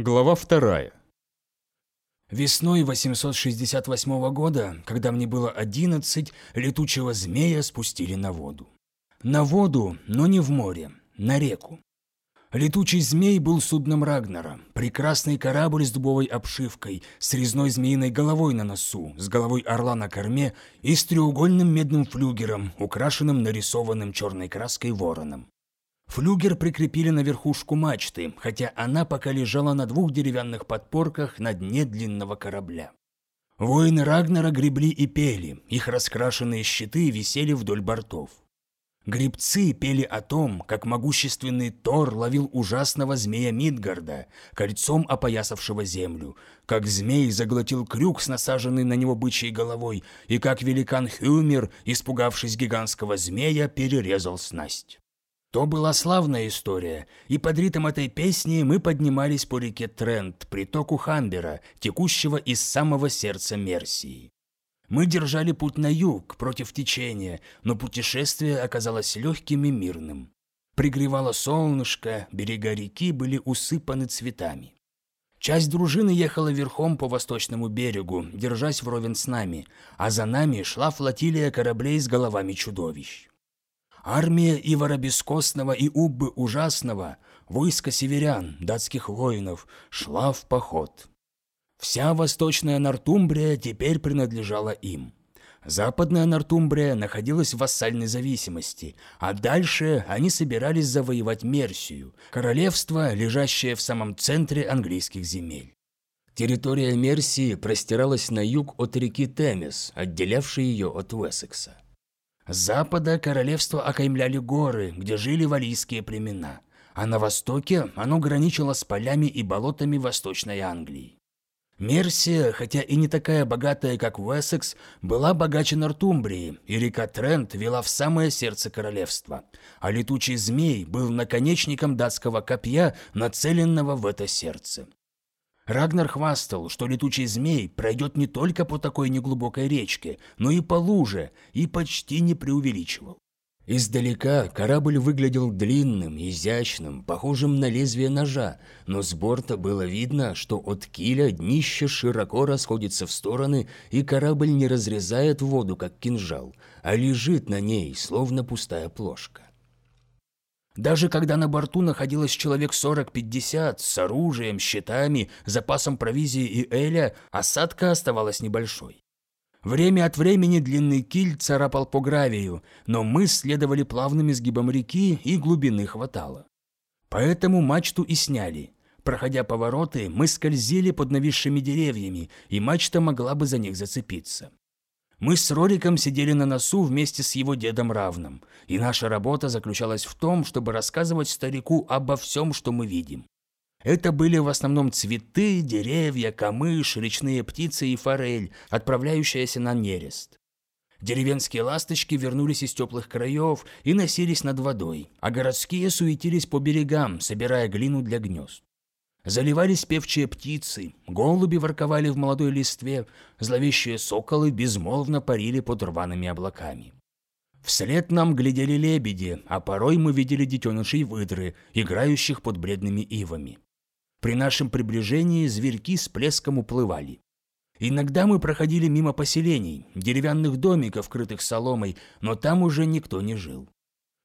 Глава вторая. Весной 868 года, когда мне было 11, летучего змея спустили на воду. На воду, но не в море, на реку. Летучий змей был судном Рагнара, прекрасный корабль с дубовой обшивкой, с резной змеиной головой на носу, с головой орла на корме и с треугольным медным флюгером, украшенным нарисованным черной краской вороном. Флюгер прикрепили на верхушку мачты, хотя она пока лежала на двух деревянных подпорках на дне длинного корабля. Воины Рагнара гребли и пели, их раскрашенные щиты висели вдоль бортов. Гребцы пели о том, как могущественный Тор ловил ужасного змея Мидгарда, кольцом опоясавшего землю, как змей заглотил крюк с насаженной на него бычьей головой, и как великан Хюмер, испугавшись гигантского змея, перерезал снасть. То была славная история, и под ритм этой песни мы поднимались по реке Трент, притоку Хамбера, текущего из самого сердца Мерсии. Мы держали путь на юг, против течения, но путешествие оказалось легким и мирным. Пригревало солнышко, берега реки были усыпаны цветами. Часть дружины ехала верхом по восточному берегу, держась вровень с нами, а за нами шла флотилия кораблей с головами чудовищ. Армия Ивара Бескостного и Уббы Ужасного, войско северян, датских воинов, шла в поход. Вся восточная Нортумбрия теперь принадлежала им. Западная Нортумбрия находилась в вассальной зависимости, а дальше они собирались завоевать Мерсию, королевство, лежащее в самом центре английских земель. Территория Мерсии простиралась на юг от реки Темес, отделявшей ее от Уэссекса. С запада королевство окаймляли горы, где жили валийские племена, а на востоке оно граничило с полями и болотами Восточной Англии. Мерсия, хотя и не такая богатая, как Уэссекс, была богаче Нортумбрии, и река Трент вела в самое сердце королевства, а летучий змей был наконечником датского копья, нацеленного в это сердце. Рагнар хвастал, что летучий змей пройдет не только по такой неглубокой речке, но и по луже, и почти не преувеличивал. Издалека корабль выглядел длинным, изящным, похожим на лезвие ножа, но с борта было видно, что от киля днище широко расходится в стороны, и корабль не разрезает воду, как кинжал, а лежит на ней, словно пустая плошка. Даже когда на борту находилось человек 40-50 с оружием, щитами, запасом провизии и эля, осадка оставалась небольшой. Время от времени длинный киль царапал по гравию, но мы следовали плавным изгибам реки и глубины хватало. Поэтому мачту и сняли. Проходя повороты, мы скользили под нависшими деревьями, и мачта могла бы за них зацепиться. Мы с Рориком сидели на носу вместе с его дедом Равным, и наша работа заключалась в том, чтобы рассказывать старику обо всем, что мы видим. Это были в основном цветы, деревья, камыш, речные птицы и форель, отправляющаяся на нерест. Деревенские ласточки вернулись из теплых краев и носились над водой, а городские суетились по берегам, собирая глину для гнезд. Заливались певчие птицы, голуби ворковали в молодой листве, зловещие соколы безмолвно парили под рваными облаками. Вслед нам глядели лебеди, а порой мы видели детенышей выдры, играющих под бледными ивами. При нашем приближении зверьки с плеском уплывали. Иногда мы проходили мимо поселений, деревянных домиков, крытых соломой, но там уже никто не жил.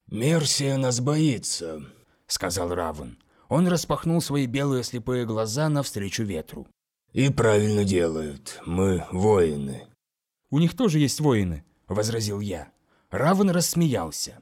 «Мерсия нас боится», — сказал Равен. Он распахнул свои белые слепые глаза навстречу ветру. «И правильно делают. Мы воины». «У них тоже есть воины», – возразил я. Равен рассмеялся.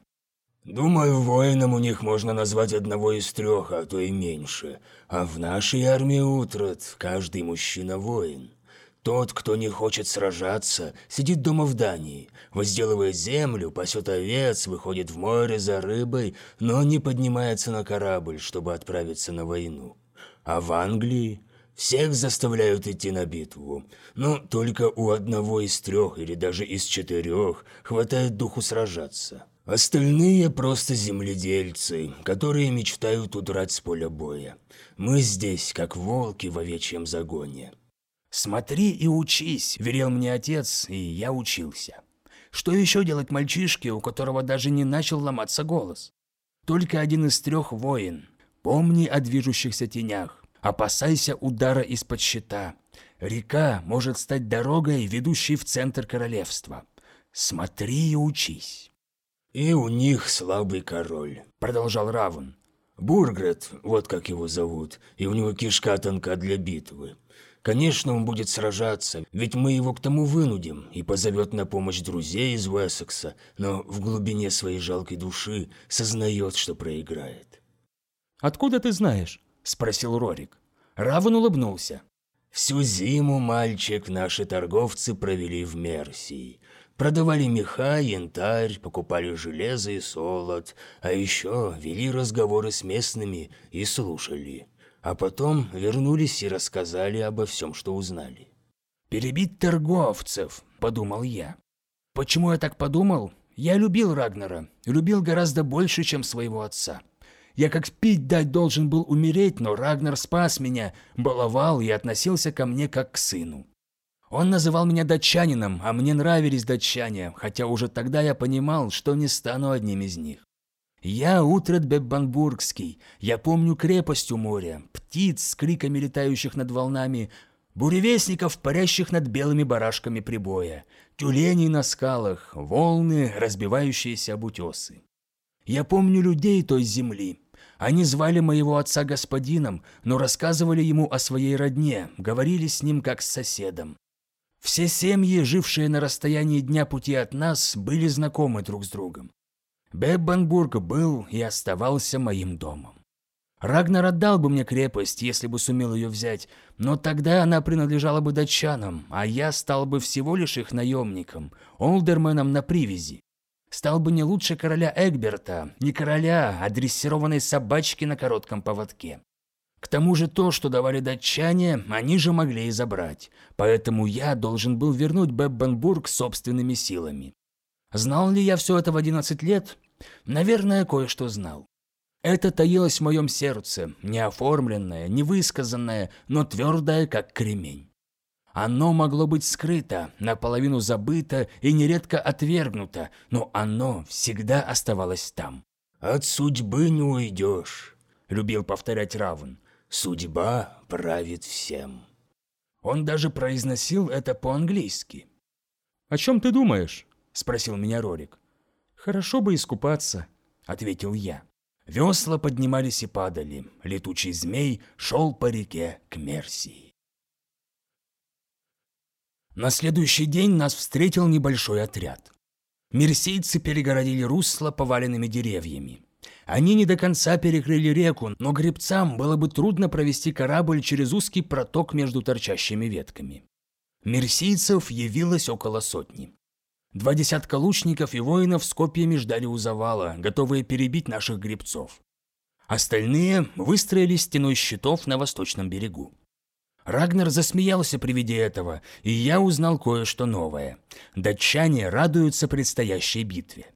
«Думаю, воином у них можно назвать одного из трех, а то и меньше. А в нашей армии Утрат каждый мужчина воин. Тот, кто не хочет сражаться, сидит дома в Дании, возделывает землю, пасет овец, выходит в море за рыбой, но не поднимается на корабль, чтобы отправиться на войну. А в Англии всех заставляют идти на битву. Но только у одного из трех или даже из четырех хватает духу сражаться. Остальные просто земледельцы, которые мечтают удрать с поля боя. Мы здесь, как волки в овечьем загоне. «Смотри и учись», – верил мне отец, и я учился. Что еще делать мальчишке, у которого даже не начал ломаться голос? Только один из трех воин. Помни о движущихся тенях. Опасайся удара из-под щита. Река может стать дорогой, ведущей в центр королевства. Смотри и учись». «И у них слабый король», — продолжал Равен. «Бургрет, вот как его зовут, и у него кишка тонка для битвы. Конечно, он будет сражаться, ведь мы его к тому вынудим и позовет на помощь друзей из Уэссекса, но в глубине своей жалкой души сознает, что проиграет. «Откуда ты знаешь?» – спросил Рорик. Равен улыбнулся. «Всю зиму, мальчик, наши торговцы провели в Мерсии. Продавали меха, янтарь, покупали железо и солод, а еще вели разговоры с местными и слушали а потом вернулись и рассказали обо всем, что узнали. «Перебить торговцев», – подумал я. Почему я так подумал? Я любил Рагнера, любил гораздо больше, чем своего отца. Я как пить дать должен был умереть, но Рагнар спас меня, баловал и относился ко мне как к сыну. Он называл меня датчанином, а мне нравились датчане, хотя уже тогда я понимал, что не стану одним из них. Я Утрат Беббанбургский, я помню крепость у моря, птиц с криками летающих над волнами, буревестников, парящих над белыми барашками прибоя, тюленей на скалах, волны, разбивающиеся об утесы. Я помню людей той земли. Они звали моего отца господином, но рассказывали ему о своей родне, говорили с ним как с соседом. Все семьи, жившие на расстоянии дня пути от нас, были знакомы друг с другом. Беббенбург был и оставался моим домом. Рагнар отдал бы мне крепость, если бы сумел ее взять, но тогда она принадлежала бы датчанам, а я стал бы всего лишь их наемником, олдерменом на привязи. Стал бы не лучше короля Эгберта, не короля, а дрессированной собачки на коротком поводке. К тому же то, что давали датчане, они же могли и забрать, поэтому я должен был вернуть Беббенбург собственными силами. Знал ли я все это в 11 лет? Наверное, кое-что знал. Это таилось в моем сердце, неоформленное, невысказанное, но твердое, как кремень. Оно могло быть скрыто, наполовину забыто и нередко отвергнуто, но оно всегда оставалось там. «От судьбы не уйдешь», — любил повторять Равен. «Судьба правит всем». Он даже произносил это по-английски. «О чем ты думаешь?» – спросил меня Рорик. «Хорошо бы искупаться», – ответил я. Весла поднимались и падали. Летучий змей шел по реке к Мерсии. На следующий день нас встретил небольшой отряд. Мерсийцы перегородили русло поваленными деревьями. Они не до конца перекрыли реку, но гребцам было бы трудно провести корабль через узкий проток между торчащими ветками. Мерсийцев явилось около сотни. Два десятка лучников и воинов с копьями ждали у завала, готовые перебить наших гребцов. Остальные выстроились стеной щитов на восточном берегу. Рагнар засмеялся при виде этого, и я узнал кое-что новое. Датчане радуются предстоящей битве.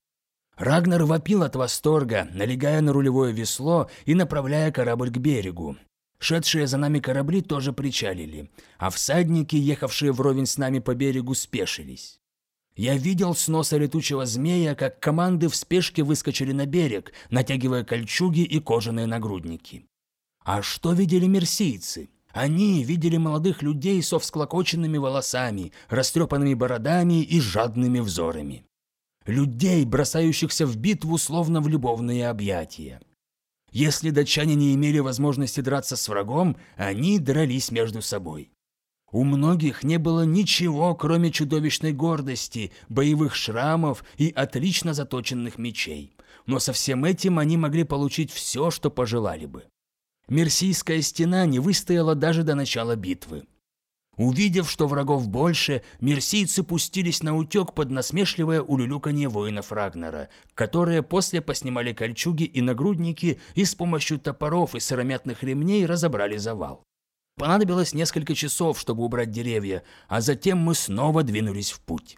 Рагнар вопил от восторга, налегая на рулевое весло и направляя корабль к берегу. Шедшие за нами корабли тоже причалили, а всадники, ехавшие вровень с нами по берегу, спешились. Я видел с носа летучего змея, как команды в спешке выскочили на берег, натягивая кольчуги и кожаные нагрудники. А что видели мерсийцы? Они видели молодых людей со всклокоченными волосами, растрепанными бородами и жадными взорами. Людей, бросающихся в битву словно в любовные объятия. Если датчане не имели возможности драться с врагом, они дрались между собой. У многих не было ничего, кроме чудовищной гордости, боевых шрамов и отлично заточенных мечей. Но со всем этим они могли получить все, что пожелали бы. Мерсийская стена не выстояла даже до начала битвы. Увидев, что врагов больше, мерсийцы пустились на утек под насмешливое улюлюканье воинов Рагнара, которые после поснимали кольчуги и нагрудники и с помощью топоров и сыромятных ремней разобрали завал. Понадобилось несколько часов, чтобы убрать деревья, а затем мы снова двинулись в путь.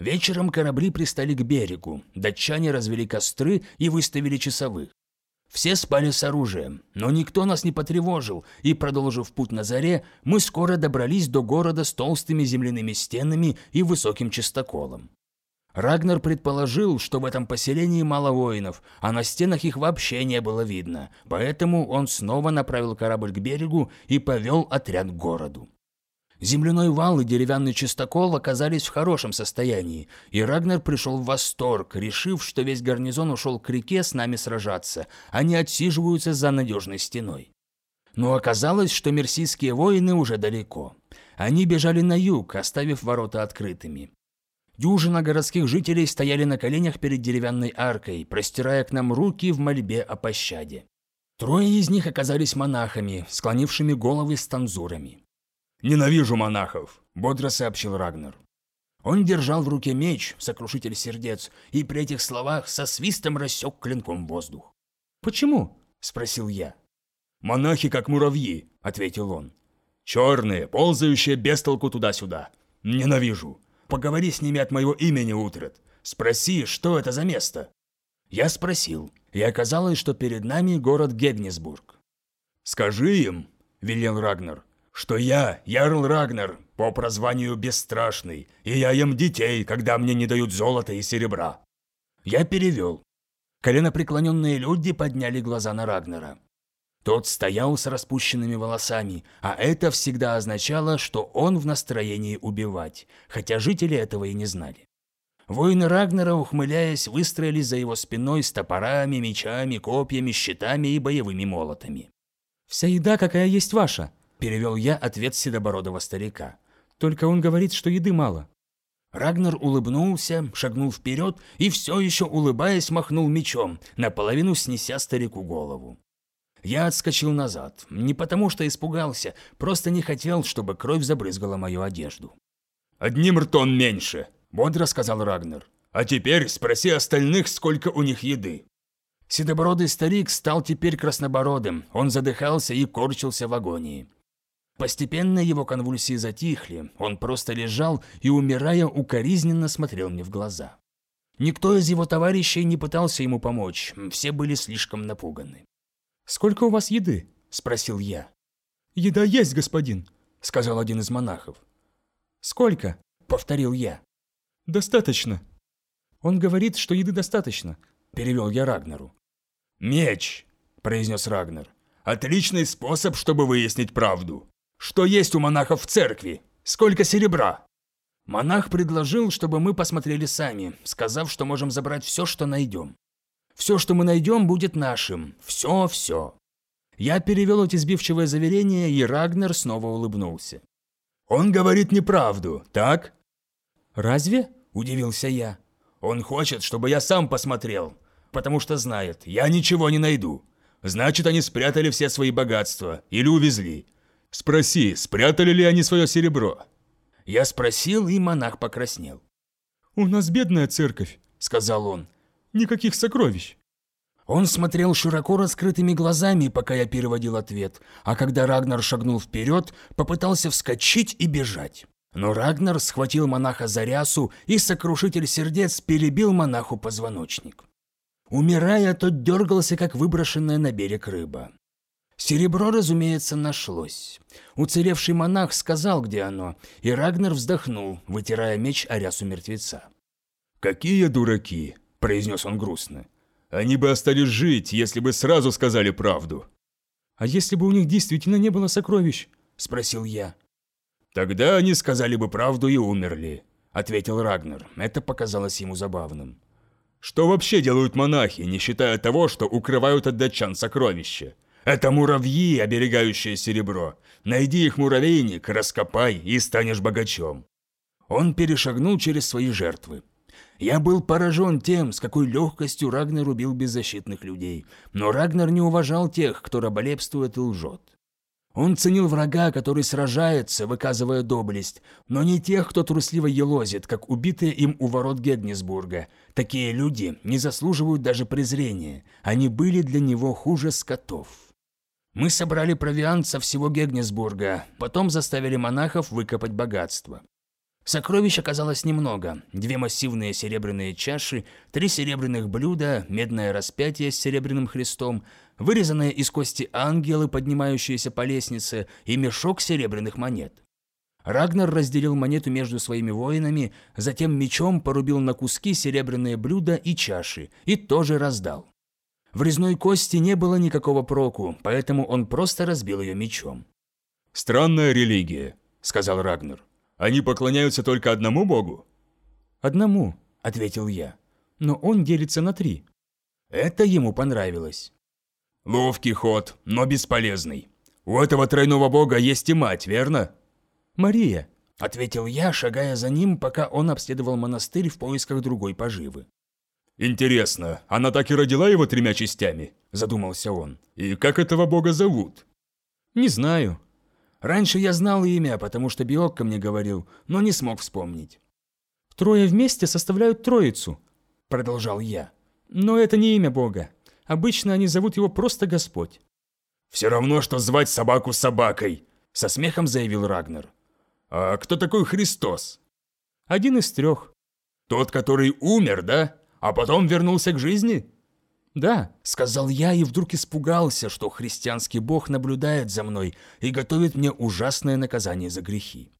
Вечером корабли пристали к берегу, датчане развели костры и выставили часовых. Все спали с оружием, но никто нас не потревожил, и, продолжив путь на заре, мы скоро добрались до города с толстыми земляными стенами и высоким чистоколом. Рагнар предположил, что в этом поселении мало воинов, а на стенах их вообще не было видно, поэтому он снова направил корабль к берегу и повел отряд к городу. Земляной вал и деревянный чистокол оказались в хорошем состоянии, и Рагнар пришел в восторг, решив, что весь гарнизон ушел к реке с нами сражаться, не отсиживаются за надежной стеной. Но оказалось, что мерсийские воины уже далеко. Они бежали на юг, оставив ворота открытыми. Дюжина городских жителей стояли на коленях перед деревянной аркой, простирая к нам руки в мольбе о пощаде. Трое из них оказались монахами, склонившими головы с танзурами. «Ненавижу монахов», – бодро сообщил Рагнар. Он держал в руке меч, сокрушитель сердец, и при этих словах со свистом рассек клинком воздух. «Почему?» – спросил я. «Монахи как муравьи», – ответил он. «Черные, ползающие без толку туда-сюда. Ненавижу. Поговори с ними от моего имени, Утрет. Спроси, что это за место». Я спросил, и оказалось, что перед нами город Гегнесбург. «Скажи им», – велел Рагнар, что я Ярл Рагнар, по прозванию Бесстрашный, и я ем детей, когда мне не дают золота и серебра». Я перевел. Коленопреклоненные люди подняли глаза на Рагнара. Тот стоял с распущенными волосами, а это всегда означало, что он в настроении убивать, хотя жители этого и не знали. Воины Рагнара, ухмыляясь, выстроились за его спиной с топорами, мечами, копьями, щитами и боевыми молотами. «Вся еда, какая есть ваша», Перевел я ответ седобородого старика. Только он говорит, что еды мало. Рагнар улыбнулся, шагнул вперед и все еще улыбаясь махнул мечом, наполовину снеся старику голову. Я отскочил назад, не потому что испугался, просто не хотел, чтобы кровь забрызгала мою одежду. «Одним ртом меньше», – бодро сказал Рагнар. «А теперь спроси остальных, сколько у них еды». Седобородый старик стал теперь краснобородым, он задыхался и корчился в агонии. Постепенно его конвульсии затихли, он просто лежал и, умирая, укоризненно смотрел мне в глаза. Никто из его товарищей не пытался ему помочь, все были слишком напуганы. «Сколько у вас еды?» – спросил я. «Еда есть, господин», – сказал один из монахов. «Сколько?» – повторил я. «Достаточно». «Он говорит, что еды достаточно», – перевел я Рагнару. «Меч», – произнес Рагнар. «Отличный способ, чтобы выяснить правду. Что есть у монахов в церкви? Сколько серебра?» Монах предложил, чтобы мы посмотрели сами, сказав, что можем забрать все, что найдем. Все, что мы найдем, будет нашим. Все-все. Я перевел эти сбивчивые заверения, и Рагнер снова улыбнулся. «Он говорит неправду, так?» «Разве?» – удивился я. «Он хочет, чтобы я сам посмотрел, потому что знает, я ничего не найду. Значит, они спрятали все свои богатства или увезли. Спроси, спрятали ли они свое серебро?» Я спросил, и монах покраснел. «У нас бедная церковь», — сказал он. «Никаких сокровищ». Он смотрел широко раскрытыми глазами, пока я переводил ответ, а когда Рагнар шагнул вперед, попытался вскочить и бежать. Но Рагнар схватил монаха за рясу, и сокрушитель сердец перебил монаху позвоночник. Умирая, тот дергался, как выброшенная на берег рыба. Серебро, разумеется, нашлось. Уцелевший монах сказал, где оно, и Рагнар вздохнул, вытирая меч о рясу мертвеца. «Какие дураки!» – произнес он грустно. «Они бы остались жить, если бы сразу сказали правду». «А если бы у них действительно не было сокровищ?» – спросил я. «Тогда они сказали бы правду и умерли», – ответил Рагнар. Это показалось ему забавным. «Что вообще делают монахи, не считая того, что укрывают от датчан сокровища? Это муравьи, оберегающие серебро. Найди их муравейник, раскопай и станешь богачом». Он перешагнул через свои жертвы. Я был поражен тем, с какой легкостью Рагнар убил беззащитных людей, но Рагнар не уважал тех, кто раболепствует и лжет. Он ценил врага, который сражается, выказывая доблесть, но не тех, кто трусливо елозит, как убитые им у ворот Геднесбурга. Такие люди не заслуживают даже презрения, они были для него хуже скотов. Мы собрали провиант со всего Гегнесбурга, потом заставили монахов выкопать богатство. Сокровищ оказалось немного. Две массивные серебряные чаши, три серебряных блюда, медное распятие с серебряным христом, вырезанные из кости ангелы, поднимающиеся по лестнице, и мешок серебряных монет. Рагнар разделил монету между своими воинами, затем мечом порубил на куски серебряные блюда и чаши и тоже раздал. В резной кости не было никакого проку, поэтому он просто разбил ее мечом. «Странная религия», — сказал Рагнар. «Они поклоняются только одному богу?» «Одному», — ответил я. «Но он делится на три». Это ему понравилось. «Ловкий ход, но бесполезный. У этого тройного бога есть и мать, верно?» «Мария», — ответил я, шагая за ним, пока он обследовал монастырь в поисках другой поживы. «Интересно, она так и родила его тремя частями?» – задумался он. «И как этого бога зовут?» «Не знаю. Раньше я знал имя, потому что Биокко мне говорил, но не смог вспомнить». «Трое вместе составляют троицу», – продолжал я. «Но это не имя бога. Обычно они зовут его просто Господь». «Все равно, что звать собаку собакой», – со смехом заявил Рагнер. «А кто такой Христос?» «Один из трех». «Тот, который умер, да?» А потом вернулся к жизни?» «Да», — сказал я и вдруг испугался, что христианский бог наблюдает за мной и готовит мне ужасное наказание за грехи.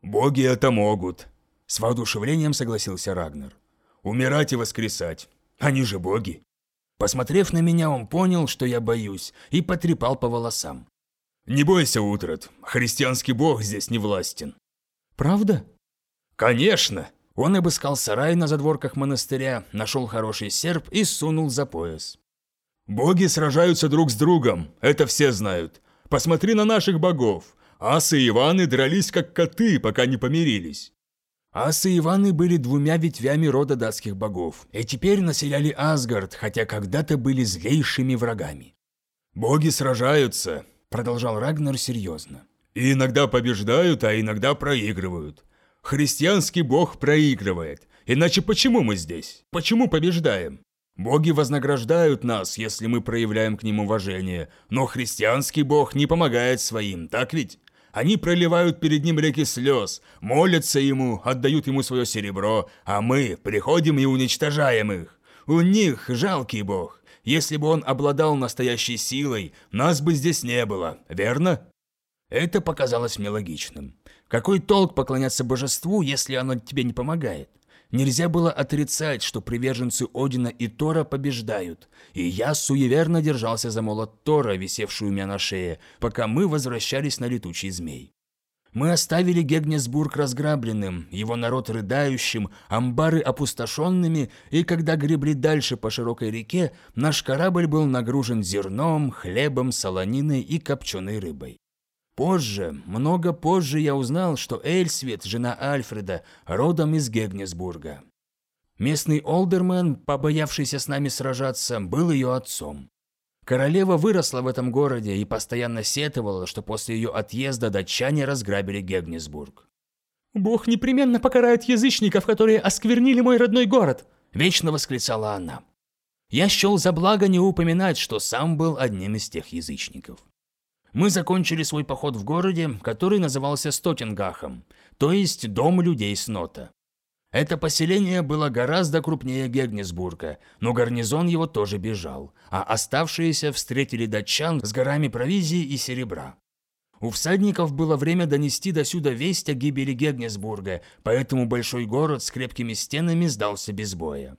«Боги это могут», — с воодушевлением согласился Рагнар. «Умирать и воскресать. Они же боги». Посмотрев на меня, он понял, что я боюсь, и потрепал по волосам. «Не бойся, Утрат, христианский бог здесь не властен». «Правда?» «Конечно!» Он обыскал сарай на задворках монастыря, нашел хороший серп и сунул за пояс. «Боги сражаются друг с другом, это все знают. Посмотри на наших богов. Асы и Иваны дрались как коты, пока не помирились». Асы и Иваны были двумя ветвями рода датских богов, и теперь населяли Асгард, хотя когда-то были злейшими врагами. «Боги сражаются», — продолжал Рагнар серьезно. «И иногда побеждают, а иногда проигрывают. Христианский бог проигрывает. Иначе почему мы здесь? Почему побеждаем? Боги вознаграждают нас, если мы проявляем к ним уважение, но христианский бог не помогает своим, так ведь? Они проливают перед ним реки слез, молятся ему, отдают ему свое серебро, а мы приходим и уничтожаем их. У них жалкий бог. Если бы он обладал настоящей силой, нас бы здесь не было, верно? Это показалось мне логичным. Какой толк поклоняться божеству, если оно тебе не помогает? Нельзя было отрицать, что приверженцы Одина и Тора побеждают, и я суеверно держался за молот Тора, висевшую у меня на шее, пока мы возвращались на летучий змей. Мы оставили Гегнесбург разграбленным, его народ рыдающим, амбары опустошенными, и когда гребли дальше по широкой реке, наш корабль был нагружен зерном, хлебом, солониной и копченой рыбой. Позже, много позже я узнал, что Эльсвет, жена Альфреда, родом из Гегнесбурга. Местный олдермен, побоявшийся с нами сражаться, был ее отцом. Королева выросла в этом городе и постоянно сетовала, что после ее отъезда датчане разграбили Гегнесбург. «Бог непременно покарает язычников, которые осквернили мой родной город!» – вечно восклицала она. Я счел за благо не упоминать, что сам был одним из тех язычников мы закончили свой поход в городе, который назывался Стотингахом, то есть Дом людей Снота. Это поселение было гораздо крупнее Гегнесбурга, но гарнизон его тоже бежал, а оставшиеся встретили датчан с горами провизии и серебра. У всадников было время донести до сюда весть о гибели Гегнесбурга, поэтому большой город с крепкими стенами сдался без боя.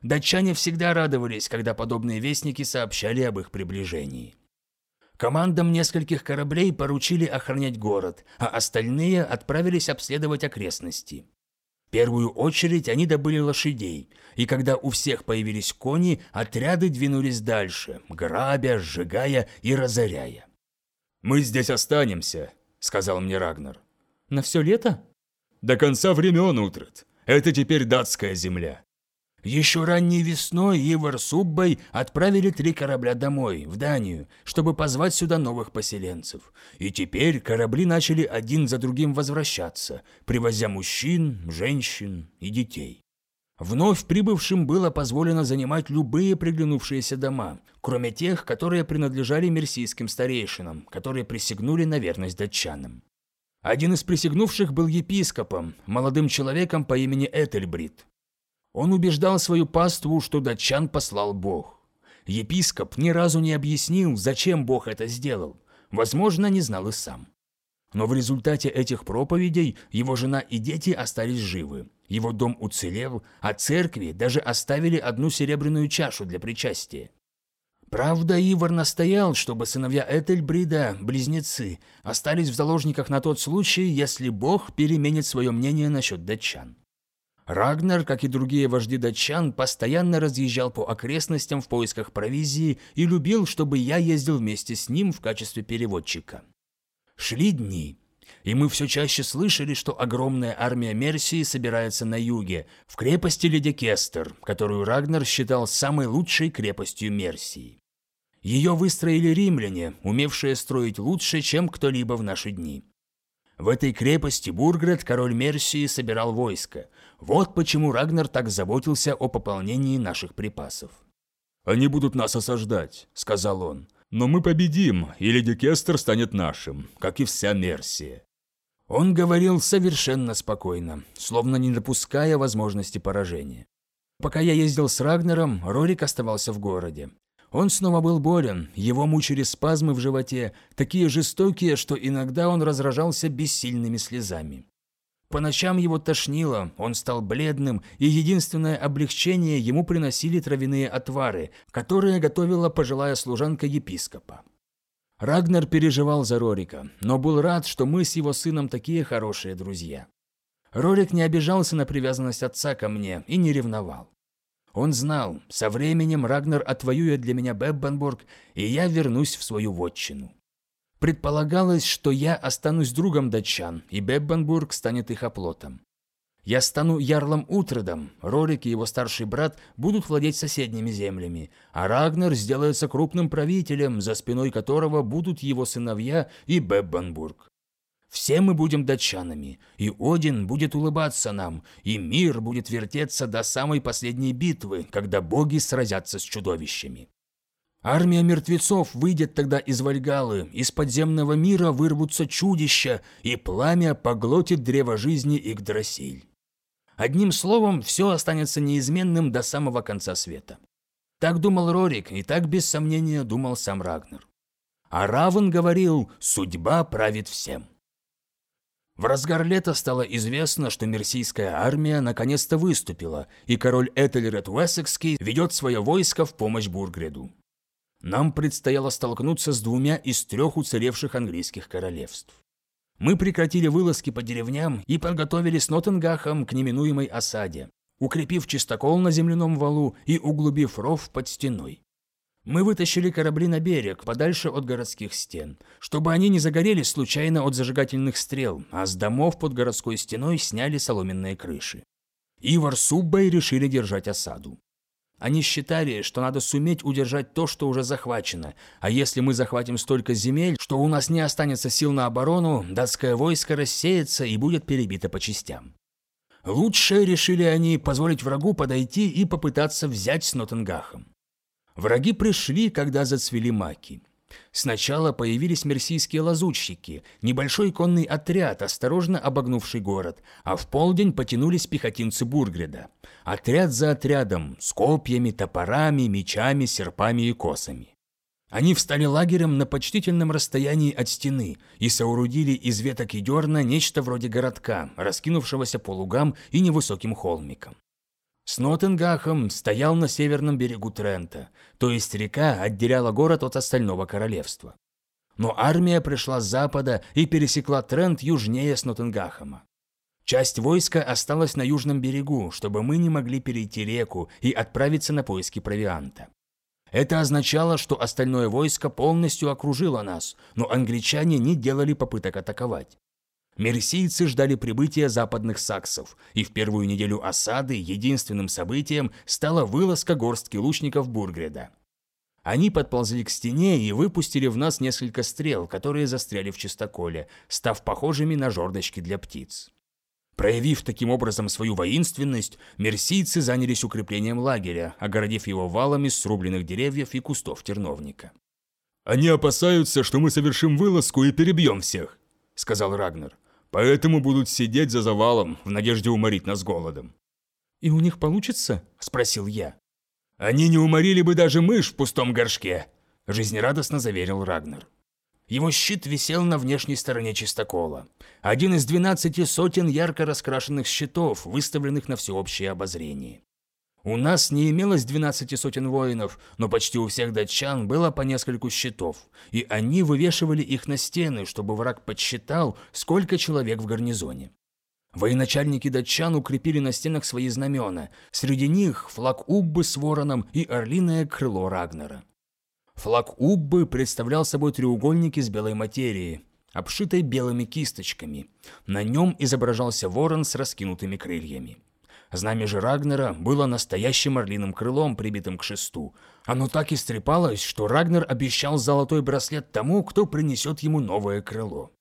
Датчане всегда радовались, когда подобные вестники сообщали об их приближении. Командам нескольких кораблей поручили охранять город, а остальные отправились обследовать окрестности. В первую очередь они добыли лошадей, и когда у всех появились кони, отряды двинулись дальше, грабя, сжигая и разоряя. «Мы здесь останемся», — сказал мне Рагнар. «На все лето?» «До конца времен, Утрат. Это теперь датская земля. Еще ранней весной Ивар с Уббой отправили три корабля домой, в Данию, чтобы позвать сюда новых поселенцев. И теперь корабли начали один за другим возвращаться, привозя мужчин, женщин и детей. Вновь прибывшим было позволено занимать любые приглянувшиеся дома, кроме тех, которые принадлежали мерсийским старейшинам, которые присягнули на верность датчанам. Один из присягнувших был епископом, молодым человеком по имени Этельбрит. Он убеждал свою паству, что датчан послал Бог. Епископ ни разу не объяснил, зачем Бог это сделал. Возможно, не знал и сам. Но в результате этих проповедей его жена и дети остались живы. Его дом уцелел, а церкви даже оставили одну серебряную чашу для причастия. Правда, Ивар настоял, чтобы сыновья Этельбрида, близнецы, остались в заложниках на тот случай, если Бог переменит свое мнение насчет датчан. Рагнар, как и другие вожди датчан, постоянно разъезжал по окрестностям в поисках провизии и любил, чтобы я ездил вместе с ним в качестве переводчика. Шли дни, и мы все чаще слышали, что огромная армия Мерсии собирается на юге, в крепости Ледекестер, которую Рагнар считал самой лучшей крепостью Мерсии. Ее выстроили римляне, умевшие строить лучше, чем кто-либо в наши дни. В этой крепости Бурград, король Мерсии, собирал войско. Вот почему Рагнар так заботился о пополнении наших припасов. «Они будут нас осаждать», — сказал он. «Но мы победим, и леди Кестер станет нашим, как и вся Мерсия». Он говорил совершенно спокойно, словно не допуская возможности поражения. Пока я ездил с Рагнером, Рорик оставался в городе. Он снова был болен, его мучили спазмы в животе, такие жестокие, что иногда он разражался бессильными слезами. По ночам его тошнило, он стал бледным, и единственное облегчение ему приносили травяные отвары, которые готовила пожилая служанка епископа. Рагнар переживал за Рорика, но был рад, что мы с его сыном такие хорошие друзья. Рорик не обижался на привязанность отца ко мне и не ревновал. Он знал, со временем Рагнар отвоюет для меня Беббенбург, и я вернусь в свою вотчину. Предполагалось, что я останусь другом датчан, и Беббенбург станет их оплотом. Я стану ярлом Утредом, Рорик и его старший брат будут владеть соседними землями, а Рагнар сделается крупным правителем, за спиной которого будут его сыновья и Беббенбург. Все мы будем датчанами, и Один будет улыбаться нам, и мир будет вертеться до самой последней битвы, когда боги сразятся с чудовищами. Армия мертвецов выйдет тогда из Вальгалы, из подземного мира вырвутся чудища, и пламя поглотит древо жизни Игдрасиль. Одним словом, все останется неизменным до самого конца света. Так думал Рорик, и так без сомнения думал сам Рагнар. А Равен говорил, судьба правит всем. В разгар лета стало известно, что мерсийская армия наконец-то выступила, и король Этельред Уэссекский ведет свое войско в помощь Бургреду. Нам предстояло столкнуться с двумя из трех уцелевших английских королевств. Мы прекратили вылазки по деревням и подготовили с Ноттенгахом к неминуемой осаде, укрепив чистокол на земляном валу и углубив ров под стеной. Мы вытащили корабли на берег, подальше от городских стен, чтобы они не загорелись случайно от зажигательных стрел, а с домов под городской стеной сняли соломенные крыши. Ивар с Уббой решили держать осаду. Они считали, что надо суметь удержать то, что уже захвачено, а если мы захватим столько земель, что у нас не останется сил на оборону, датское войско рассеется и будет перебито по частям. Лучше, решили они, позволить врагу подойти и попытаться взять с Ноттенгахом. Враги пришли, когда зацвели маки. Сначала появились мерсийские лазутчики, небольшой конный отряд, осторожно обогнувший город, а в полдень потянулись пехотинцы Бургреда. Отряд за отрядом, с копьями, топорами, мечами, серпами и косами. Они встали лагерем на почтительном расстоянии от стены и соорудили из веток и дерна нечто вроде городка, раскинувшегося по лугам и невысоким холмикам. Снотенгахом стоял на северном берегу Трента, то есть река отделяла город от остального королевства. Но армия пришла с запада и пересекла Трент южнее Снотенгахама. Часть войска осталась на южном берегу, чтобы мы не могли перейти реку и отправиться на поиски провианта. Это означало, что остальное войско полностью окружило нас, но англичане не делали попыток атаковать. Мерсийцы ждали прибытия западных саксов, и в первую неделю осады единственным событием стала вылазка горстки лучников Бургреда. Они подползли к стене и выпустили в нас несколько стрел, которые застряли в чистоколе, став похожими на жердочки для птиц. Проявив таким образом свою воинственность, мерсийцы занялись укреплением лагеря, огородив его валами срубленных деревьев и кустов терновника. «Они опасаются, что мы совершим вылазку и перебьем всех», — сказал Рагнар. Поэтому будут сидеть за завалом в надежде уморить нас голодом. «И у них получится?» – спросил я. «Они не уморили бы даже мышь в пустом горшке», – жизнерадостно заверил Рагнар. Его щит висел на внешней стороне чистокола. Один из двенадцати сотен ярко раскрашенных щитов, выставленных на всеобщее обозрение. У нас не имелось двенадцати сотен воинов, но почти у всех датчан было по нескольку щитов, и они вывешивали их на стены, чтобы враг подсчитал, сколько человек в гарнизоне. Военачальники датчан укрепили на стенах свои знамена, среди них флаг Уббы с вороном и орлиное крыло Рагнера. Флаг Уббы представлял собой треугольник из белой материи, обшитой белыми кисточками. На нем изображался ворон с раскинутыми крыльями. Знамя же Рагнера было настоящим орлиным крылом, прибитым к шесту. Оно так истрепалось, что Рагнер обещал золотой браслет тому, кто принесет ему новое крыло.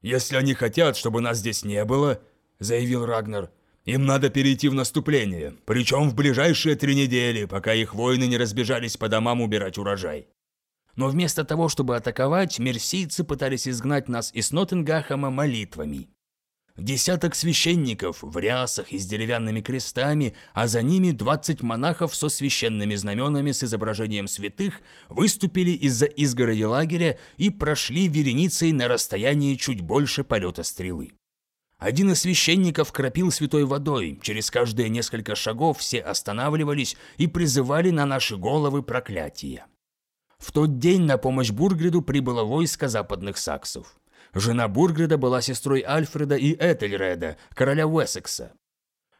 «Если они хотят, чтобы нас здесь не было», — заявил Рагнер, — «им надо перейти в наступление, причем в ближайшие три недели, пока их воины не разбежались по домам убирать урожай». Но вместо того, чтобы атаковать, мерсийцы пытались изгнать нас из Ноттенгахама молитвами. Десяток священников в рясах и с деревянными крестами, а за ними 20 монахов со священными знаменами с изображением святых выступили из-за изгороди лагеря и прошли вереницей на расстоянии чуть больше полета стрелы. Один из священников кропил святой водой, через каждые несколько шагов все останавливались и призывали на наши головы проклятия. В тот день на помощь Бургреду прибыло войско западных саксов. Жена Бургреда была сестрой Альфреда и Этельреда, короля Уэссекса.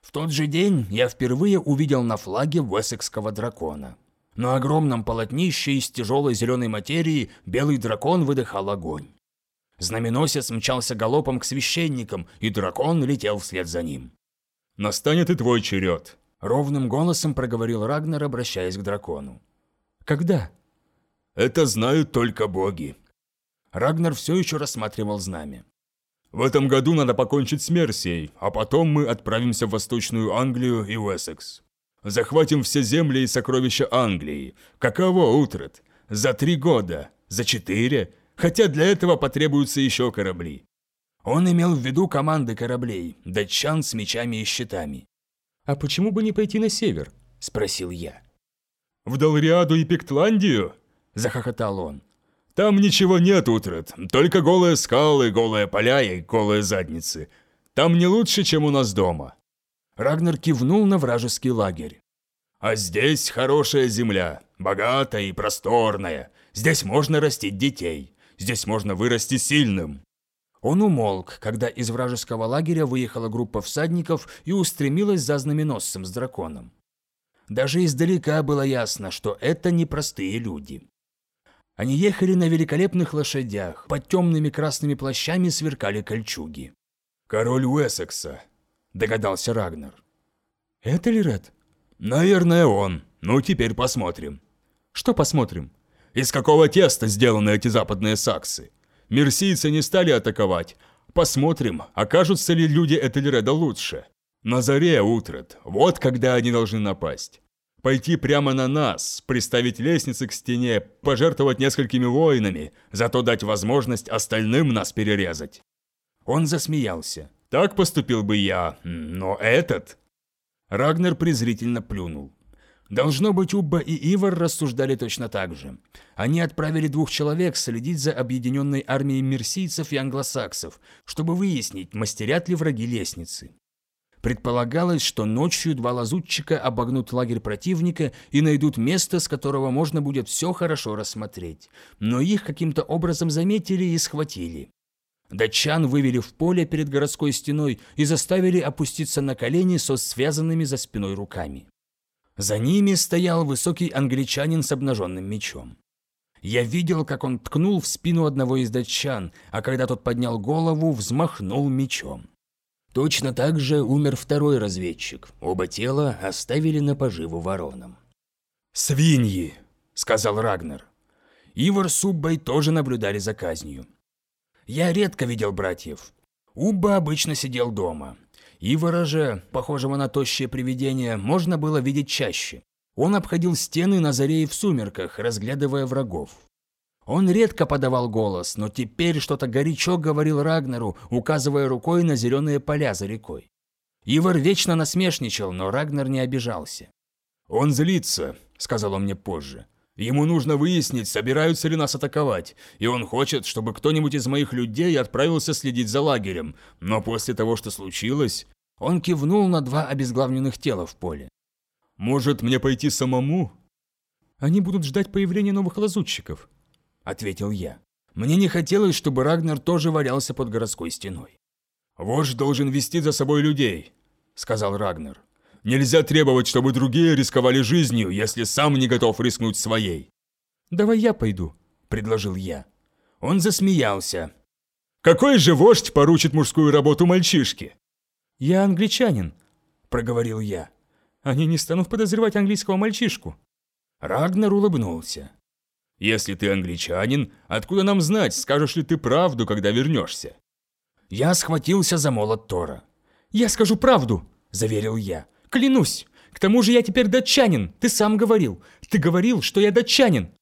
В тот же день я впервые увидел на флаге Уэссекского дракона. На огромном полотнище из тяжелой зеленой материи белый дракон выдыхал огонь. Знаменосец мчался галопом к священникам, и дракон летел вслед за ним. «Настанет и твой черед», — ровным голосом проговорил Рагнар, обращаясь к дракону. «Когда?» «Это знают только боги», Рагнар все еще рассматривал знамя. «В этом году надо покончить с Мерсией, а потом мы отправимся в Восточную Англию и Уэссекс. Захватим все земли и сокровища Англии. Каково, Утрат? За три года? За четыре? Хотя для этого потребуются еще корабли». Он имел в виду команды кораблей, датчан с мечами и щитами. «А почему бы не пойти на север?» – спросил я. «В Далриаду и Пиктландию?» – захохотал он. Там ничего нет, Утрат, только голые скалы, голые поля и голые задницы. Там не лучше, чем у нас дома». Рагнар кивнул на вражеский лагерь. «А здесь хорошая земля, богатая и просторная. Здесь можно растить детей. Здесь можно вырасти сильным». Он умолк, когда из вражеского лагеря выехала группа всадников и устремилась за знаменосцем с драконом. Даже издалека было ясно, что это непростые люди. Они ехали на великолепных лошадях, под темными красными плащами сверкали кольчуги. «Король Уэссекса», – догадался Рагнар. «Это ли Ред?» «Наверное, он. Ну, теперь посмотрим». «Что посмотрим?» «Из какого теста сделаны эти западные саксы? Мерсийцы не стали атаковать. Посмотрим, окажутся ли люди Этельреда лучше. На заре, Утрат, вот когда они должны напасть. Пойти прямо на нас, приставить лестницы к стене, пожертвовать несколькими воинами, зато дать возможность остальным нас перерезать. Он засмеялся. Так поступил бы я, но этот... Рагнер презрительно плюнул. Должно быть, Убба и Ивар рассуждали точно так же. Они отправили двух человек следить за объединенной армией мерсийцев и англосаксов, чтобы выяснить, мастерят ли враги лестницы. Предполагалось, что ночью два лазутчика обогнут лагерь противника и найдут место, с которого можно будет все хорошо рассмотреть. Но их каким-то образом заметили и схватили. Датчан вывели в поле перед городской стеной и заставили опуститься на колени со связанными за спиной руками. За ними стоял высокий англичанин с обнаженным мечом. Я видел, как он ткнул в спину одного из датчан, а когда тот поднял голову, взмахнул мечом. Точно так же умер второй разведчик. Оба тела оставили на поживу воронам. «Свиньи!» – сказал Рагнер. Ивар с Уббой тоже наблюдали за казнью. Я редко видел братьев. Убба обычно сидел дома. Ивара же, похожего на тощее привидение, можно было видеть чаще. Он обходил стены на заре и в сумерках, разглядывая врагов. Он редко подавал голос, но теперь что-то горячо говорил Рагнару, указывая рукой на зеленые поля за рекой. Ивар вечно насмешничал, но Рагнар не обижался. «Он злится», — сказал он мне позже. Ему нужно выяснить, собираются ли нас атаковать, и он хочет, чтобы кто-нибудь из моих людей отправился следить за лагерем, но после того, что случилось, он кивнул на два обезглавленных тела в поле. Может, мне пойти самому? Они будут ждать появления новых лазутчиков, ответил я. Мне не хотелось, чтобы Рагнар тоже валялся под городской стеной. «Вождь должен вести за собой людей», — сказал Рагнар. Нельзя требовать, чтобы другие рисковали жизнью, если сам не готов рискнуть своей. «Давай я пойду», – предложил я. Он засмеялся. «Какой же вождь поручит мужскую работу мальчишке?» «Я англичанин», – проговорил я. «Они не станут подозревать английского мальчишку». Рагнар улыбнулся. «Если ты англичанин, откуда нам знать, скажешь ли ты правду, когда вернешься?» Я схватился за молот Тора. «Я скажу правду», – заверил я. Клянусь! К тому же я теперь датчанин, ты сам говорил. Ты говорил, что я датчанин!»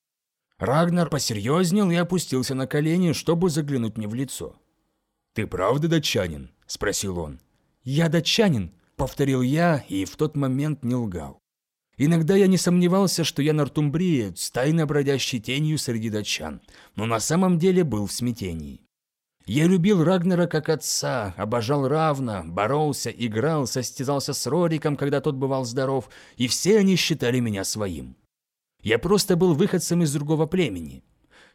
Рагнар посерьезнел и опустился на колени, чтобы заглянуть мне в лицо. «Ты правда датчанин?» – спросил он. «Я датчанин», – повторил я и в тот момент не лгал. Иногда я не сомневался, что я нортумбриец, тайно бродящий тенью среди датчан, но на самом деле был в смятении. Я любил Рагнера как отца, обожал равно, боролся, играл, состязался с Рориком, когда тот бывал здоров, и все они считали меня своим. Я просто был выходцем из другого племени.